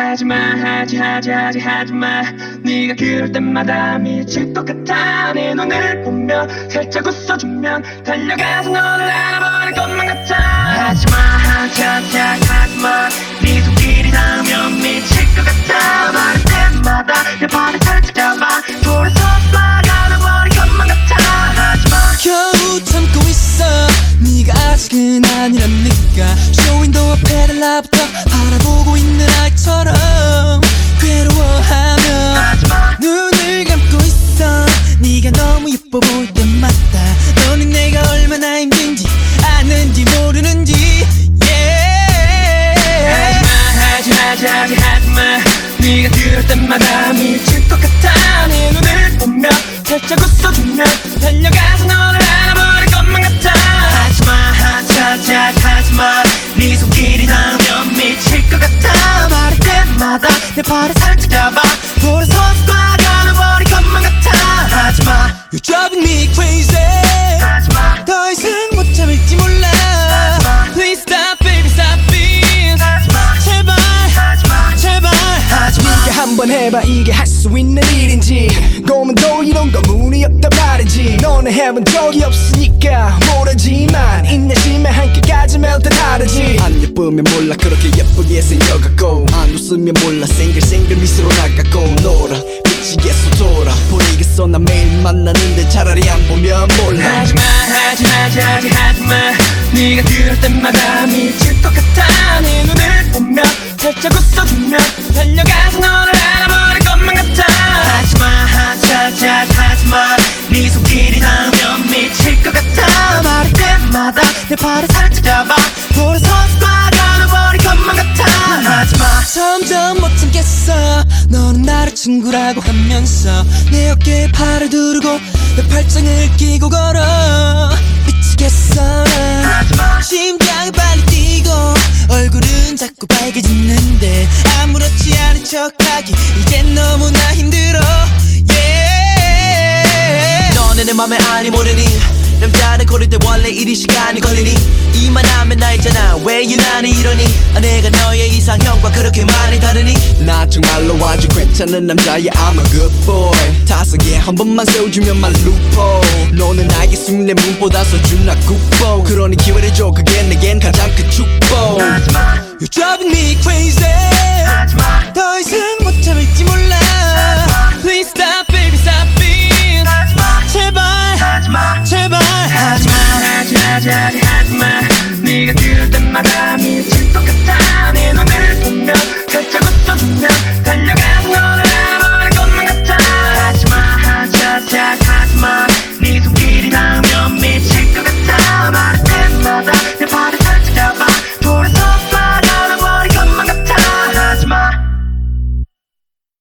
하지마 하지 하지 하지 하지마. 네가 그럴 때마다 미칠 것 같아. 내 눈을 보며 살짝 웃어주면 달려가서 너를 알아버릴 것만 같아. 하지마 하지 하지 아직은 아니랍니까. 쇼윈도우 앞에를 나부터 바라보고 있는 아이처럼 괴로워하며 눈을 감고 있어. 네가 너무 예뻐 보일 때마다 너는 내가 얼마나 힘든지 아는지 모르는지. 하지마 하지 하지 하지마. 네가 그럴 때마다 미칠 것 같아. 내 눈을 보며 살짝 웃어주면 내 발을 살짝 잡아. 돌아서 쏴가는 버릴 것만 같아. 하지마. You're driving me crazy. 하지마. 더 이상 못 참을지 몰라. Please stop baby stop it. 하지마. 제발. 하지마. 제발. 하지마. 네가 한번 해봐. 이게 할 수 있는 일인지. 고문도 이런 거 말이지. 너는 해본 적이 없으니까 모르지만 인내심에 한계까지면 다 다르지. 안 예쁘면 몰라 그렇게 예쁘게 생겨갖고 안 웃으면 몰라 생글생글 미소로 나가고 놀아 미치겠어 돌아 보이겠어 나 매일 만나는데 차라리 안 보면 몰라. 하지마 하지 하지 하지 하지마. 네가 그럴 때마다 미칠 것 같아. 내 눈을 보며 살짝 웃어주면 달려가서 너를 내 발을 살짝 잡아. 돌아서 쏴가는 버릴 것만 같아. 하지마. 점점 못 참겠어. 너는 나를 친구라고 하면서 내 어깨에 팔을 두르고 내 팔짱을 끼고 걸어. 미치겠어. 난 하지마. 심장이 빨리 뛰고 얼굴은 자꾸 빨개지는데 아무렇지 않은 척하기 이젠 너무나 힘들어. Yeah. 너는 내 맘에 아니 모르니 남자를 고를 때 원래 이리 시간이 걸리니? 이만하면 나 있잖아. 왜 유난히 이러니? 아, 내가 너의 이상형과 그렇게 많이 다르니? 나 정말로 아주 괜찮은 남자야 I'm a good boy. 타석에 한 번만 세워주면 말 루포 너는 나에게 숙내 문보다 서준나 국보 그러니 기회를 줘. 그게 내겐 가장 큰 축복. You're driving me crazy Yeah.